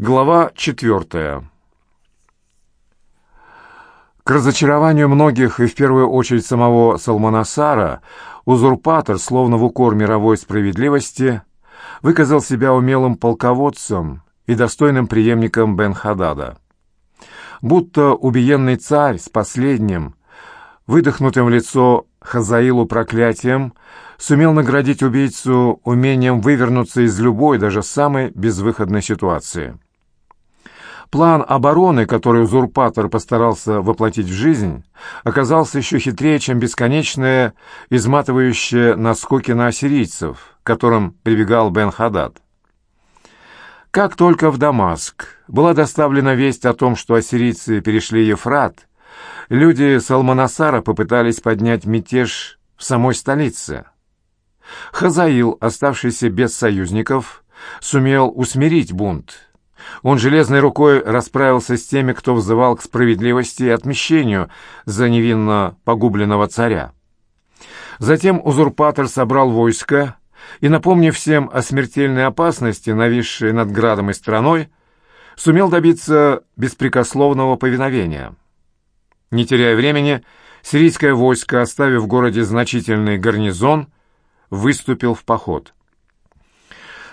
Глава четвертая. К разочарованию многих, и в первую очередь самого Салманасара, узурпатор, словно в укор мировой справедливости, выказал себя умелым полководцем и достойным преемником Бен-Хадада. Будто убиенный царь с последним, выдохнутым в лицо Хазаилу проклятием, сумел наградить убийцу умением вывернуться из любой, даже самой безвыходной ситуации. План обороны, который узурпатор постарался воплотить в жизнь, оказался еще хитрее, чем бесконечное, изматывающее наскоки на ассирийцев, к которым прибегал Бен-Хадад. Как только в Дамаск была доставлена весть о том, что ассирийцы перешли Ефрат, люди Салманасара попытались поднять мятеж в самой столице. Хазаил, оставшийся без союзников, сумел усмирить бунт, он железной рукой расправился с теми, кто взывал к справедливости и отмещению за невинно погубленного царя. Затем узурпатор собрал войско и, напомнив всем о смертельной опасности, нависшей над градом и страной, сумел добиться беспрекословного повиновения. Не теряя времени, сирийское войско, оставив в городе значительный гарнизон, выступил в поход.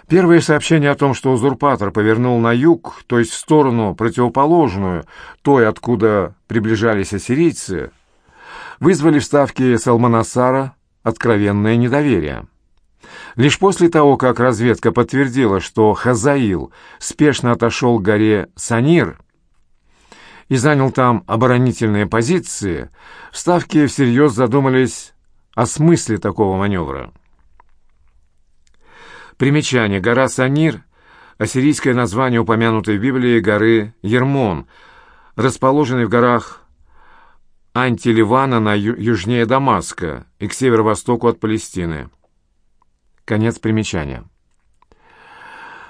Первые сообщения о том, что узурпатор повернул на юг, то есть в сторону противоположную, той, откуда приближались ассирийцы, вызвали в ставке Салманасара откровенное недоверие. Лишь после того, как разведка подтвердила, что Хазаил спешно отошел к горе Санир и занял там оборонительные позиции, в Ставке всерьез задумались о смысле такого маневра. Примечание. Гора Санир – ассирийское название упомянутой в Библии горы Ермон, расположенной в горах Антиливана на южнее Дамаска и к северо-востоку от Палестины. Конец примечания.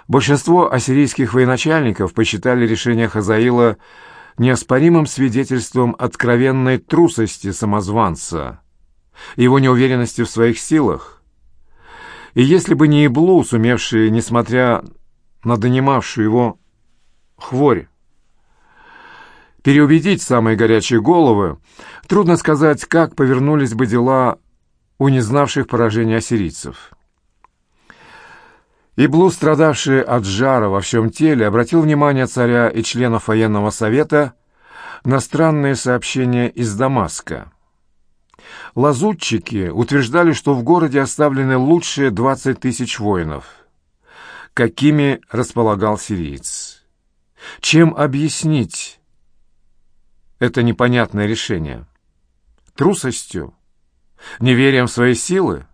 Большинство ассирийских военачальников посчитали решение Хазаила неоспоримым свидетельством откровенной трусости самозванца, его неуверенности в своих силах, и если бы не Иблу, сумевший, несмотря на донимавшую его хворь, переубедить самые горячие головы, трудно сказать, как повернулись бы дела у незнавших поражения ассирийцев. Иблу, страдавший от жара во всем теле, обратил внимание царя и членов военного совета на странные сообщения из Дамаска. Лазутчики утверждали, что в городе оставлены лучшие 20 тысяч воинов, какими располагал сириец. Чем объяснить это непонятное решение? Трусостью? Неверием в свои силы?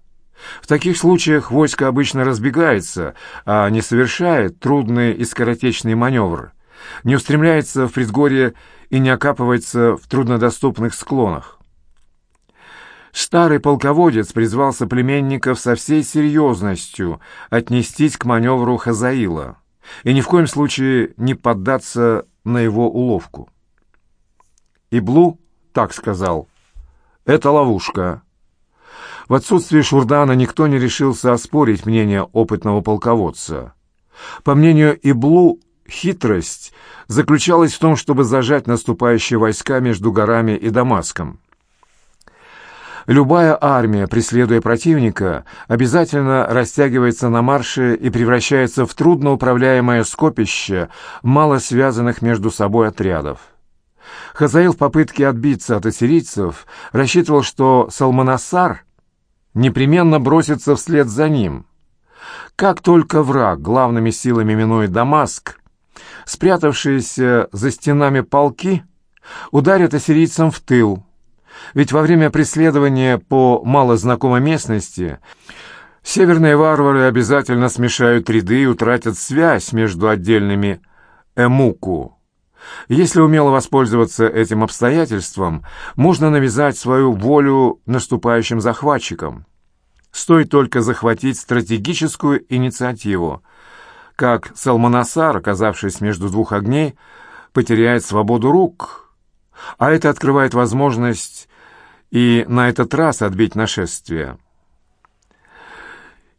В таких случаях войско обычно разбегается, а не совершает трудный и скоротечный маневр, не устремляется в предгорье и не окапывается в труднодоступных склонах. Старый полководец призвал соплеменников со всей серьезностью отнестись к маневру Хазаила и ни в коем случае не поддаться на его уловку. Иблу так сказал. «Это ловушка». В отсутствие Шурдана никто не решился оспорить мнение опытного полководца. По мнению Иблу, хитрость заключалась в том, чтобы зажать наступающие войска между горами и Дамаском. Любая армия, преследуя противника, обязательно растягивается на марше и превращается в трудноуправляемое скопище мало связанных между собой отрядов. Хазаил в попытке отбиться от ассирийцев рассчитывал, что Салманасар непременно бросится вслед за ним. Как только враг главными силами минует Дамаск, спрятавшиеся за стенами полки ударят ассирийцам в тыл – ведь во время преследования по малознакомой местности северные варвары обязательно смешают ряды и утратят связь между отдельными эмуку. Если умело воспользоваться этим обстоятельством, можно навязать свою волю наступающим захватчикам. Стоит только захватить стратегическую инициативу, как Салманасар, оказавшись между двух огней, потеряет свободу рук, а это открывает возможность и на этот раз отбить нашествие.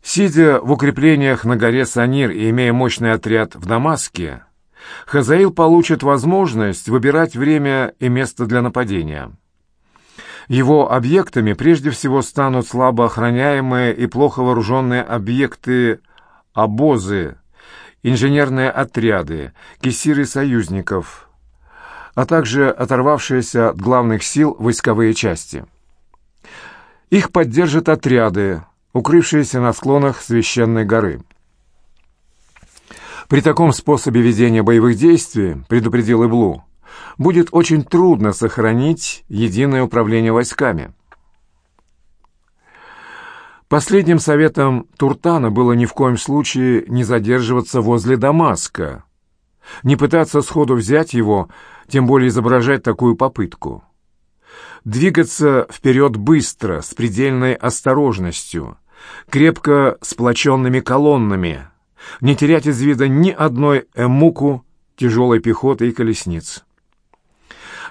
Сидя в укреплениях на горе Санир и имея мощный отряд в Дамаске, Хазаил получит возможность выбирать время и место для нападения. Его объектами прежде всего станут слабо охраняемые и плохо вооруженные объекты обозы, инженерные отряды, кессиры союзников, а также оторвавшиеся от главных сил войсковые части. Их поддержат отряды, укрывшиеся на склонах священной горы. При таком способе ведения боевых действий, предупредил Иблу, будет очень трудно сохранить единое управление войсками. Последним советом Туртана было ни в коем случае не задерживаться возле Дамаска, не пытаться сходу взять его, тем более изображать такую попытку. Двигаться вперед быстро, с предельной осторожностью, крепко сплоченными колоннами, не терять из вида ни одной эмуку тяжелой пехоты и колесниц.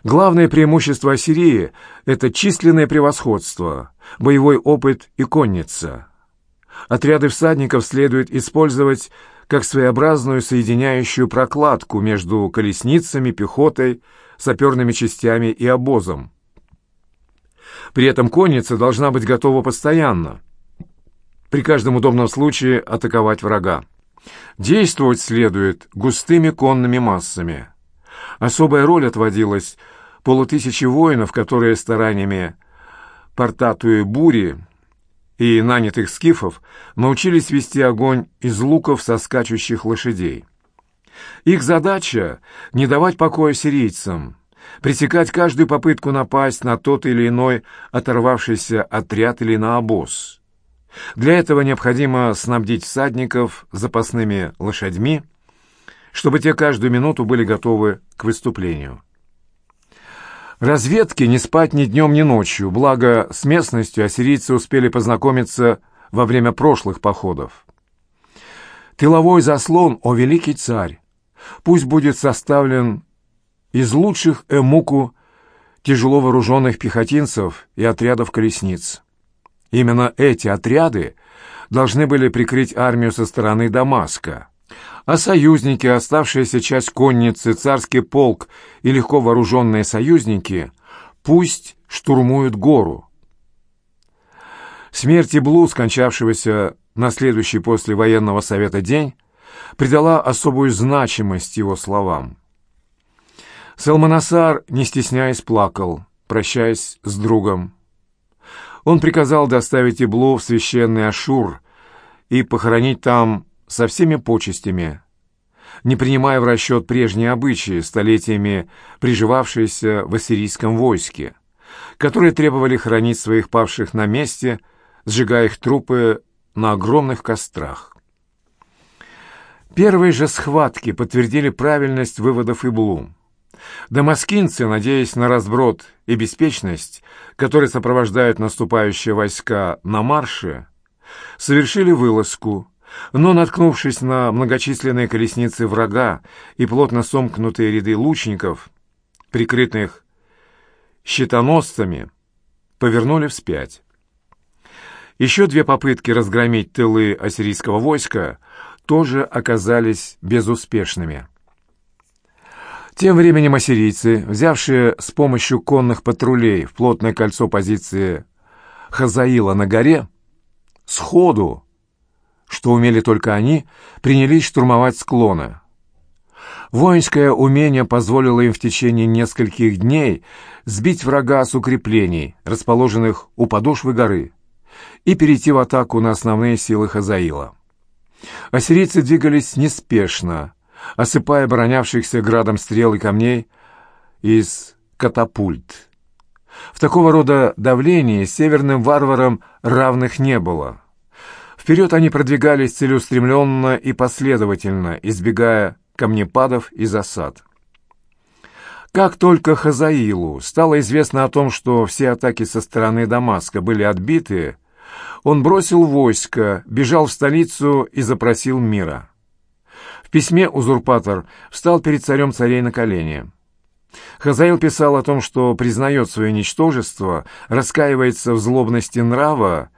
Главное преимущество Ассирии — это численное превосходство, боевой опыт и конница. Отряды всадников следует использовать как своеобразную соединяющую прокладку между колесницами, пехотой, саперными частями и обозом. При этом конница должна быть готова постоянно, при каждом удобном случае атаковать врага. Действовать следует густыми конными массами. Особая роль отводилась полутысячи воинов, которые стараниями Портатуи Бури и нанятых скифов научились вести огонь из луков со скачущих лошадей. Их задача — не давать покоя сирийцам, пресекать каждую попытку напасть на тот или иной оторвавшийся отряд или на обоз. Для этого необходимо снабдить всадников запасными лошадьми, чтобы те каждую минуту были готовы к выступлению. Разведки не спать ни днем, ни ночью, благо с местностью ассирийцы успели познакомиться во время прошлых походов. Тыловой заслон, о великий царь, пусть будет составлен из лучших эмуку тяжело вооруженных пехотинцев и отрядов колесниц. Именно эти отряды должны были прикрыть армию со стороны Дамаска, а союзники, оставшаяся часть конницы, царский полк и легко вооруженные союзники пусть штурмуют гору. Смерть Иблу, скончавшегося на следующий после военного совета день, придала особую значимость его словам. Салманасар, не стесняясь, плакал, прощаясь с другом. Он приказал доставить Иблу в священный Ашур и похоронить там со всеми почестями, не принимая в расчет прежние обычаи, столетиями приживавшиеся в ассирийском войске, которые требовали хранить своих павших на месте, сжигая их трупы на огромных кострах. Первые же схватки подтвердили правильность выводов Иблу. Дамаскинцы, надеясь на разброд и беспечность, которые сопровождают наступающие войска на марше, совершили вылазку, но, наткнувшись на многочисленные колесницы врага и плотно сомкнутые ряды лучников, прикрытых щитоносцами, повернули вспять. Еще две попытки разгромить тылы ассирийского войска тоже оказались безуспешными. Тем временем ассирийцы, взявшие с помощью конных патрулей в плотное кольцо позиции Хазаила на горе, сходу что умели только они, принялись штурмовать склоны. Воинское умение позволило им в течение нескольких дней сбить врага с укреплений, расположенных у подошвы горы, и перейти в атаку на основные силы Хазаила. Ассирийцы двигались неспешно, осыпая бронявшихся градом стрел и камней из катапульт. В такого рода давлении северным варварам равных не было. Вперед они продвигались целеустремленно и последовательно, избегая камнепадов и засад. Как только Хазаилу стало известно о том, что все атаки со стороны Дамаска были отбиты, он бросил войско, бежал в столицу и запросил мира. В письме узурпатор встал перед царем царей на колени. Хазаил писал о том, что признает свое ничтожество, раскаивается в злобности нрава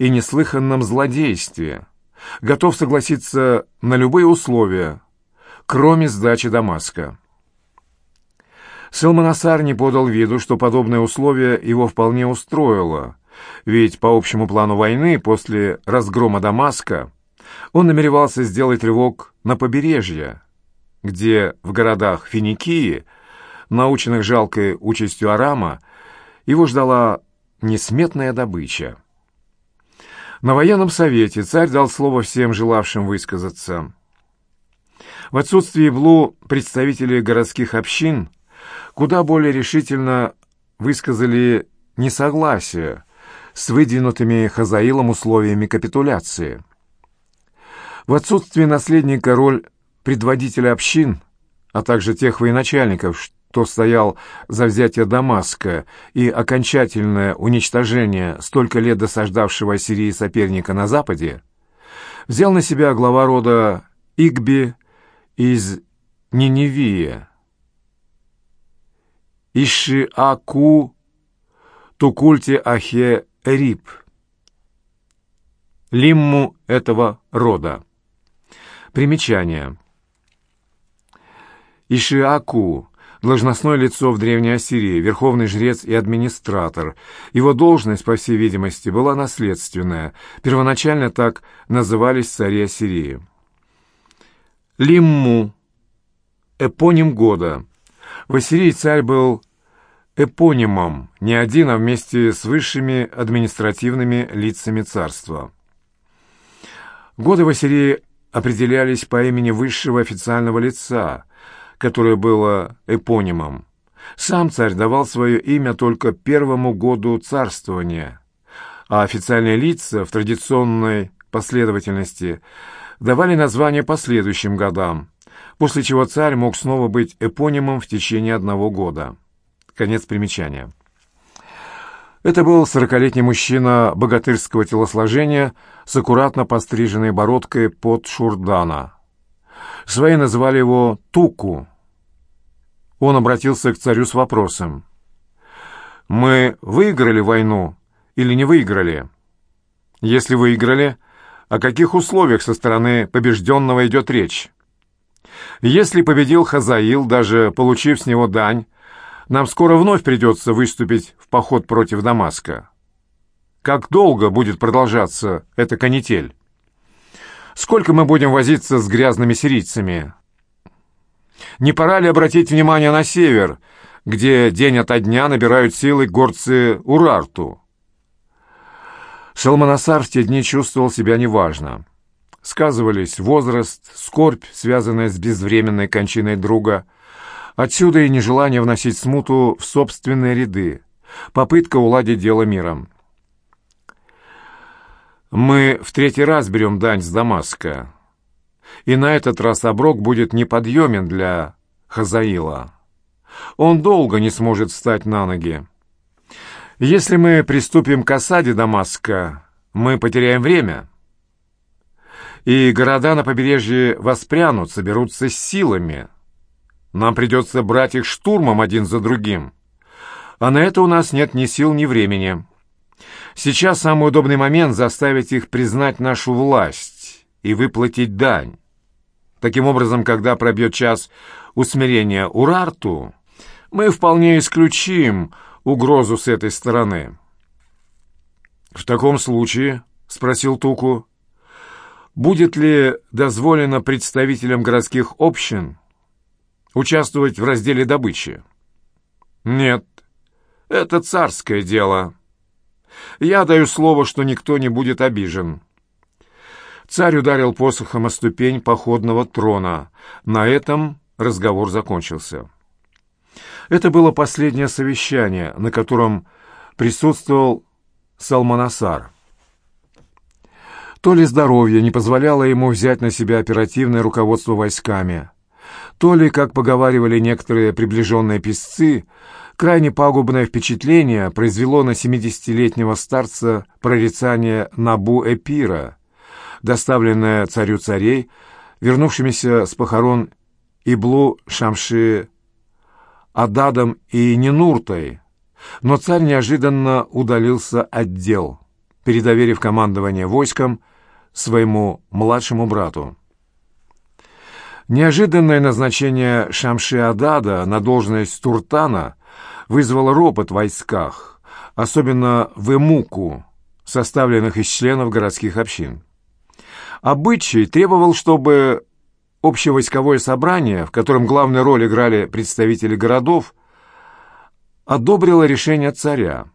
и неслыханном злодействе, готов согласиться на любые условия, кроме сдачи Дамаска. Салманасар не подал виду, что подобное условие его вполне устроило, ведь по общему плану войны после разгрома Дамаска он намеревался сделать рывок на побережье, где в городах Финикии, наученных жалкой участью Арама, его ждала несметная добыча. На военном совете царь дал слово всем желавшим высказаться. В отсутствие Блу представители городских общин куда более решительно высказали несогласие с выдвинутыми Хазаилом условиями капитуляции. В отсутствие наследника роль предводителя общин, а также тех военачальников, что стоял за взятие Дамаска и окончательное уничтожение столько лет досаждавшего Сирии соперника на Западе, взял на себя глава рода Игби из Ниневия. Ишиаку Тукульте Ахе Рип. Лимму этого рода. Примечание. Ишиаку должностное лицо в Древней Ассирии, верховный жрец и администратор. Его должность, по всей видимости, была наследственная. Первоначально так назывались цари Ассирии. Лимму. Эпоним года. В Ассирии царь был эпонимом, не один, а вместе с высшими административными лицами царства. Годы в Ассирии определялись по имени высшего официального лица, которое было эпонимом. Сам царь давал свое имя только первому году царствования, а официальные лица в традиционной последовательности давали название последующим годам, после чего царь мог снова быть эпонимом в течение одного года. Конец примечания. Это был сорокалетний мужчина богатырского телосложения с аккуратно постриженной бородкой под шурдана. Свои называли его Туку. Он обратился к царю с вопросом. «Мы выиграли войну или не выиграли? Если выиграли, о каких условиях со стороны побежденного идет речь? Если победил Хазаил, даже получив с него дань, нам скоро вновь придется выступить в поход против Дамаска. Как долго будет продолжаться эта канитель? Сколько мы будем возиться с грязными сирийцами? Не пора ли обратить внимание на север, где день ото дня набирают силы горцы Урарту? Шалманасар в те дни чувствовал себя неважно. Сказывались возраст, скорбь, связанная с безвременной кончиной друга — Отсюда и нежелание вносить смуту в собственные ряды, попытка уладить дело миром. Мы в третий раз берем дань с Дамаска, и на этот раз оброк будет неподъемен для Хазаила. Он долго не сможет встать на ноги. Если мы приступим к осаде Дамаска, мы потеряем время, и города на побережье воспрянут, соберутся с силами — нам придется брать их штурмом один за другим. А на это у нас нет ни сил, ни времени. Сейчас самый удобный момент заставить их признать нашу власть и выплатить дань. Таким образом, когда пробьет час усмирения Урарту, мы вполне исключим угрозу с этой стороны. «В таком случае», — спросил Туку, — «будет ли дозволено представителям городских общин участвовать в разделе добычи. Нет, это царское дело. Я даю слово, что никто не будет обижен. Царь ударил посохом о ступень походного трона. На этом разговор закончился. Это было последнее совещание, на котором присутствовал Салманасар. То ли здоровье не позволяло ему взять на себя оперативное руководство войсками, то ли, как поговаривали некоторые приближенные писцы, крайне пагубное впечатление произвело на 70-летнего старца прорицание Набу-Эпира, доставленное царю царей, вернувшимися с похорон Иблу Шамши Ададом и Нинуртой, но царь неожиданно удалился от дел, передоверив командование войском своему младшему брату. Неожиданное назначение Шамши-Адада на должность Туртана вызвало ропот в войсках, особенно в Эмуку, составленных из членов городских общин. Обычай требовал, чтобы общевойсковое собрание, в котором главную роль играли представители городов, одобрило решение царя,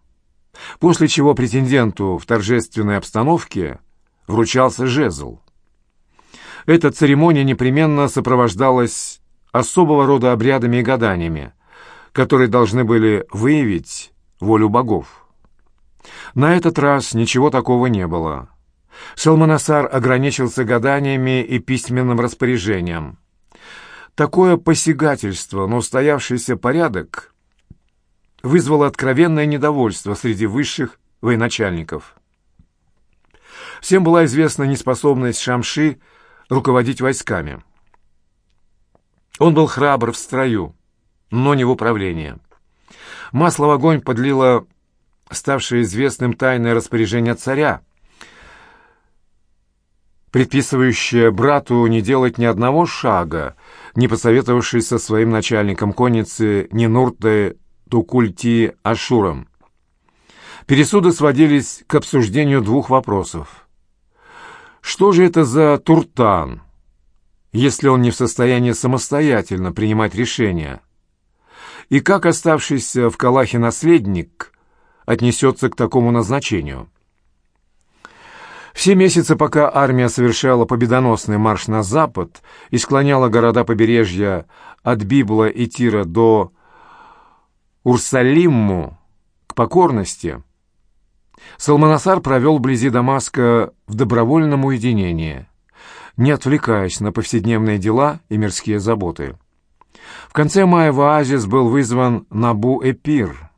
после чего претенденту в торжественной обстановке вручался жезл. Эта церемония непременно сопровождалась особого рода обрядами и гаданиями, которые должны были выявить волю богов. На этот раз ничего такого не было. Шалманасар ограничился гаданиями и письменным распоряжением. Такое посягательство на устоявшийся порядок вызвало откровенное недовольство среди высших военачальников. Всем была известна неспособность Шамши руководить войсками. Он был храбр в строю, но не в управлении. Масло в огонь подлило ставшее известным тайное распоряжение царя, предписывающее брату не делать ни одного шага, не посоветовавшись со своим начальником конницы Нинурте Тукульти Ашуром. Пересуды сводились к обсуждению двух вопросов. Что же это за Туртан, если он не в состоянии самостоятельно принимать решения? И как оставшийся в Калахе наследник отнесется к такому назначению? Все месяцы, пока армия совершала победоносный марш на запад и склоняла города побережья от Библа и Тира до Урсалимму к покорности, Салманасар провел вблизи Дамаска в добровольном уединении, не отвлекаясь на повседневные дела и мирские заботы. В конце мая в оазис был вызван Набу-Эпир,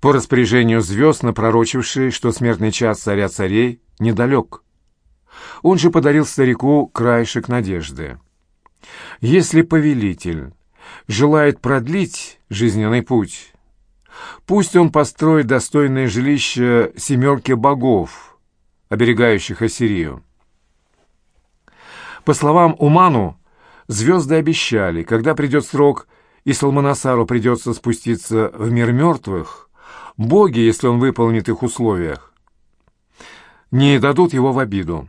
по распоряжению звезд, напророчивший, что смертный час царя-царей недалек. Он же подарил старику краешек надежды. Если повелитель желает продлить жизненный путь, пусть он построит достойное жилище семерки богов, оберегающих Ассирию. По словам Уману, звезды обещали, когда придет срок и Салманасару придется спуститься в мир мертвых, боги, если он выполнит их условиях, не дадут его в обиду.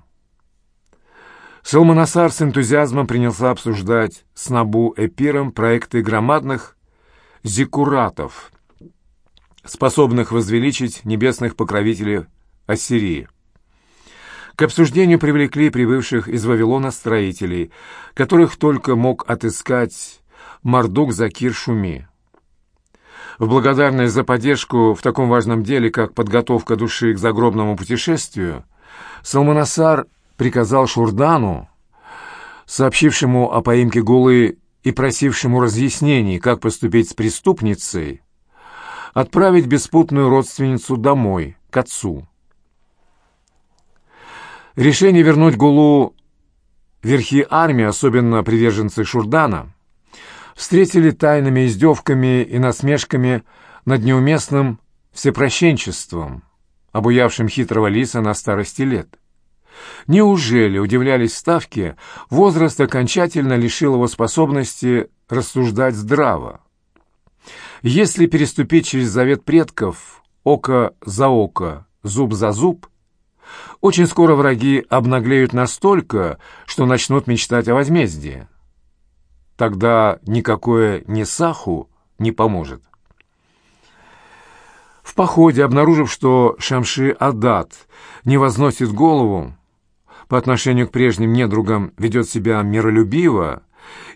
Салманасар с энтузиазмом принялся обсуждать с Набу Эпиром проекты громадных зиккуратов, способных возвеличить небесных покровителей Ассирии. К обсуждению привлекли прибывших из Вавилона строителей, которых только мог отыскать Мардук Закир Шуми. В благодарность за поддержку в таком важном деле, как подготовка души к загробному путешествию, Салманасар приказал Шурдану, сообщившему о поимке Гулы и просившему разъяснений, как поступить с преступницей, отправить беспутную родственницу домой, к отцу. Решение вернуть Гулу верхи армии, особенно приверженцы Шурдана, встретили тайными издевками и насмешками над неуместным всепрощенчеством, обуявшим хитрого лиса на старости лет. Неужели, удивлялись ставки, возраст окончательно лишил его способности рассуждать здраво? Если переступить через завет предков око за око, зуб за зуб, очень скоро враги обнаглеют настолько, что начнут мечтать о возмездии. Тогда никакое Несаху не поможет. В походе, обнаружив, что Шамши-Адат не возносит голову, по отношению к прежним недругам ведет себя миролюбиво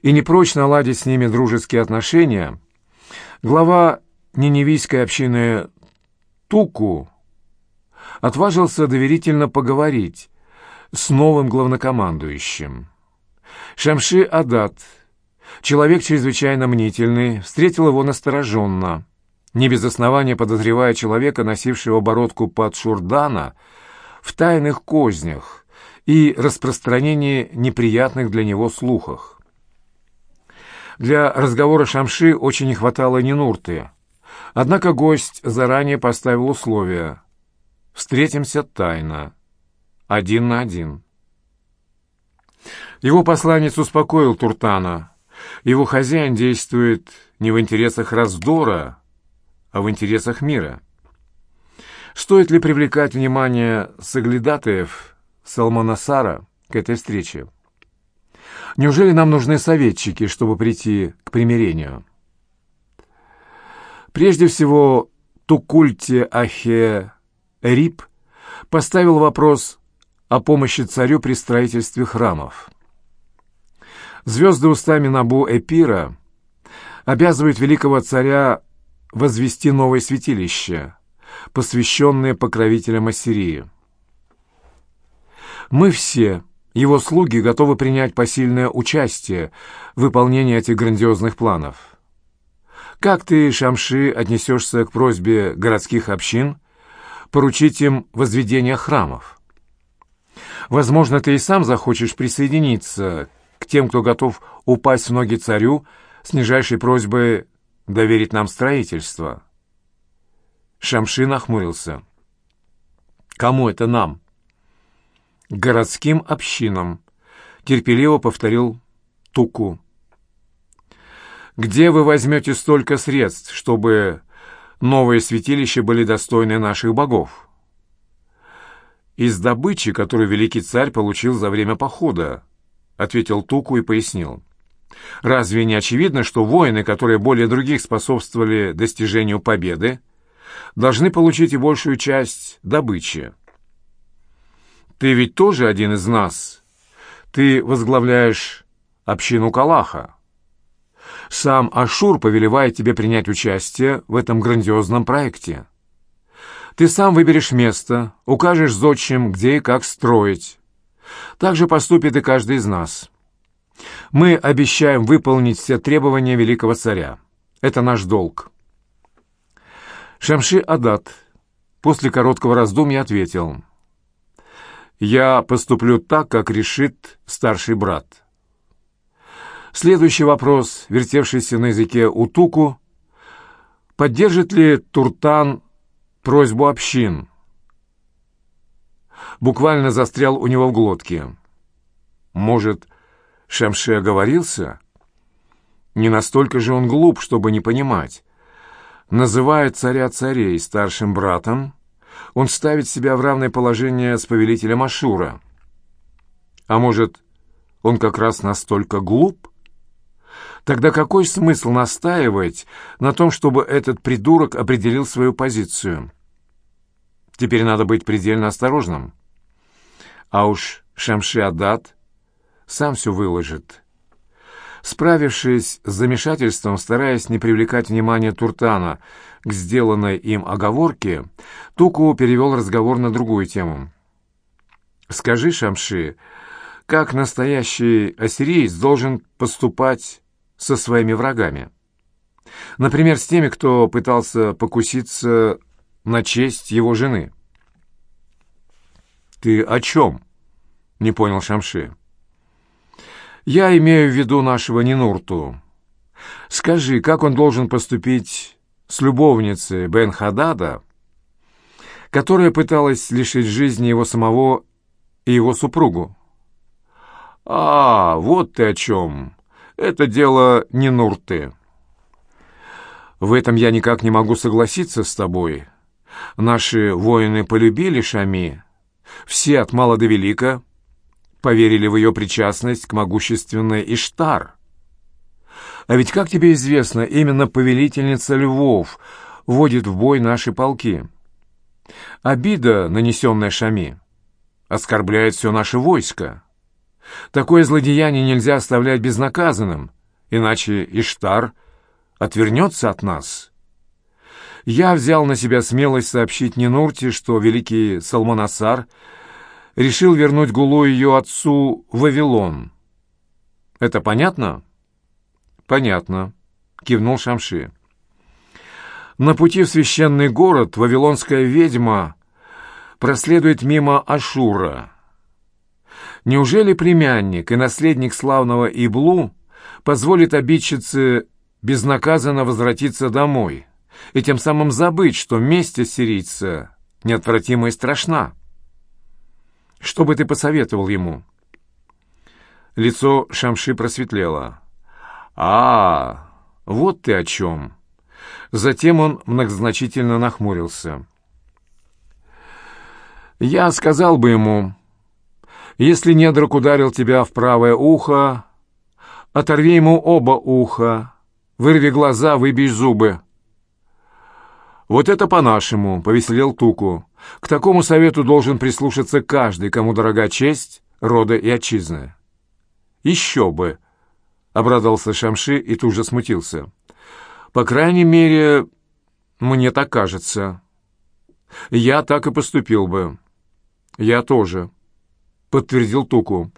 и не прочь наладить с ними дружеские отношения, глава ниневийской общины Туку отважился доверительно поговорить с новым главнокомандующим. Шамши Адат, человек чрезвычайно мнительный, встретил его настороженно, не без основания подозревая человека, носившего бородку под Шурдана, в тайных кознях и распространении неприятных для него слухах. Для разговора Шамши очень не хватало Нинурты, однако гость заранее поставил условия «Встретимся тайно, один на один». Его посланец успокоил Туртана. Его хозяин действует не в интересах раздора, а в интересах мира. Стоит ли привлекать внимание соглядатаев Салманасара к этой встрече? Неужели нам нужны советчики, чтобы прийти к примирению? Прежде всего, Тукульте Ахе Рип поставил вопрос о помощи царю при строительстве храмов. Звезды устами Набу Эпира обязывают великого царя возвести новое святилище, посвященное покровителям Ассирии. Мы все, его слуги, готовы принять посильное участие в выполнении этих грандиозных планов. Как ты, Шамши, отнесешься к просьбе городских общин поручить им возведение храмов? Возможно, ты и сам захочешь присоединиться к тем, кто готов упасть в ноги царю с нижайшей просьбой доверить нам строительство. Шамши нахмурился. «Кому это нам?» «Городским общинам», — терпеливо повторил Туку. «Где вы возьмете столько средств, чтобы новые святилища были достойны наших богов?» «Из добычи, которую великий царь получил за время похода», — ответил Туку и пояснил. «Разве не очевидно, что воины, которые более других способствовали достижению победы, должны получить и большую часть добычи?» «Ты ведь тоже один из нас. Ты возглавляешь общину Калаха. Сам Ашур повелевает тебе принять участие в этом грандиозном проекте. Ты сам выберешь место, укажешь зодчим, где и как строить». Так же поступит и каждый из нас. Мы обещаем выполнить все требования великого царя. Это наш долг. Шамши Адат после короткого раздумья ответил. «Я поступлю так, как решит старший брат». Следующий вопрос, вертевшийся на языке Утуку, поддержит ли Туртан просьбу общин – буквально застрял у него в глотке. Может, Шамши оговорился? Не настолько же он глуп, чтобы не понимать. Называя царя царей старшим братом, он ставит себя в равное положение с повелителем Ашура. А может, он как раз настолько глуп? Тогда какой смысл настаивать на том, чтобы этот придурок определил свою позицию? Теперь надо быть предельно осторожным. А уж Шамши-Адат сам все выложит. Справившись с замешательством, стараясь не привлекать внимание Туртана к сделанной им оговорке, Туку перевел разговор на другую тему. «Скажи, Шамши, как настоящий ассириец должен поступать со своими врагами? Например, с теми, кто пытался покуситься на честь его жены?» «Ты о чем?» — не понял Шамши. «Я имею в виду нашего Нинурту. Скажи, как он должен поступить с любовницей Бен Хадада, которая пыталась лишить жизни его самого и его супругу?» «А, вот ты о чем. Это дело Нинурты». «В этом я никак не могу согласиться с тобой. Наши воины полюбили Шами» Все от мала до велика поверили в ее причастность к могущественной Иштар. А ведь, как тебе известно, именно повелительница львов вводит в бой наши полки. Обида, нанесенная Шами, оскорбляет все наше войско. Такое злодеяние нельзя оставлять безнаказанным, иначе Иштар отвернется от нас». Я взял на себя смелость сообщить Нинурте, что великий Салманасар решил вернуть Гулу ее отцу Вавилон. «Это понятно?» «Понятно», — кивнул Шамши. На пути в священный город вавилонская ведьма проследует мимо Ашура. Неужели племянник и наследник славного Иблу позволит обидчице безнаказанно возвратиться домой?» и тем самым забыть, что месть ассирийца неотвратима и страшна. Что бы ты посоветовал ему? Лицо Шамши просветлело. «А, вот ты о чем!» Затем он многозначительно нахмурился. «Я сказал бы ему, если недруг ударил тебя в правое ухо, оторви ему оба уха, вырви глаза, выбей зубы». «Вот это по-нашему», — повеселел Туку. «К такому совету должен прислушаться каждый, кому дорога честь, рода и отчизны». «Еще бы!» — обрадовался Шамши и тут же смутился. «По крайней мере, мне так кажется. Я так и поступил бы». «Я тоже», — подтвердил Туку.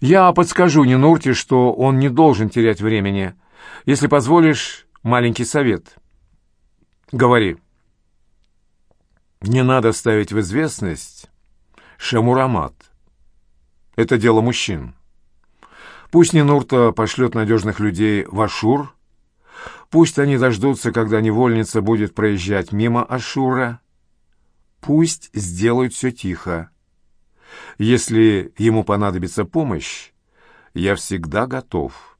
«Я подскажу Нинурте, что он не должен терять времени. Если позволишь, маленький совет». «Говори». «Не надо ставить в известность Шамурамат. Это дело мужчин. Пусть Нинурта пошлет надежных людей в Ашур, пусть они дождутся, когда невольница будет проезжать мимо Ашура, Пусть сделают все тихо. Если ему понадобится помощь, я всегда готов».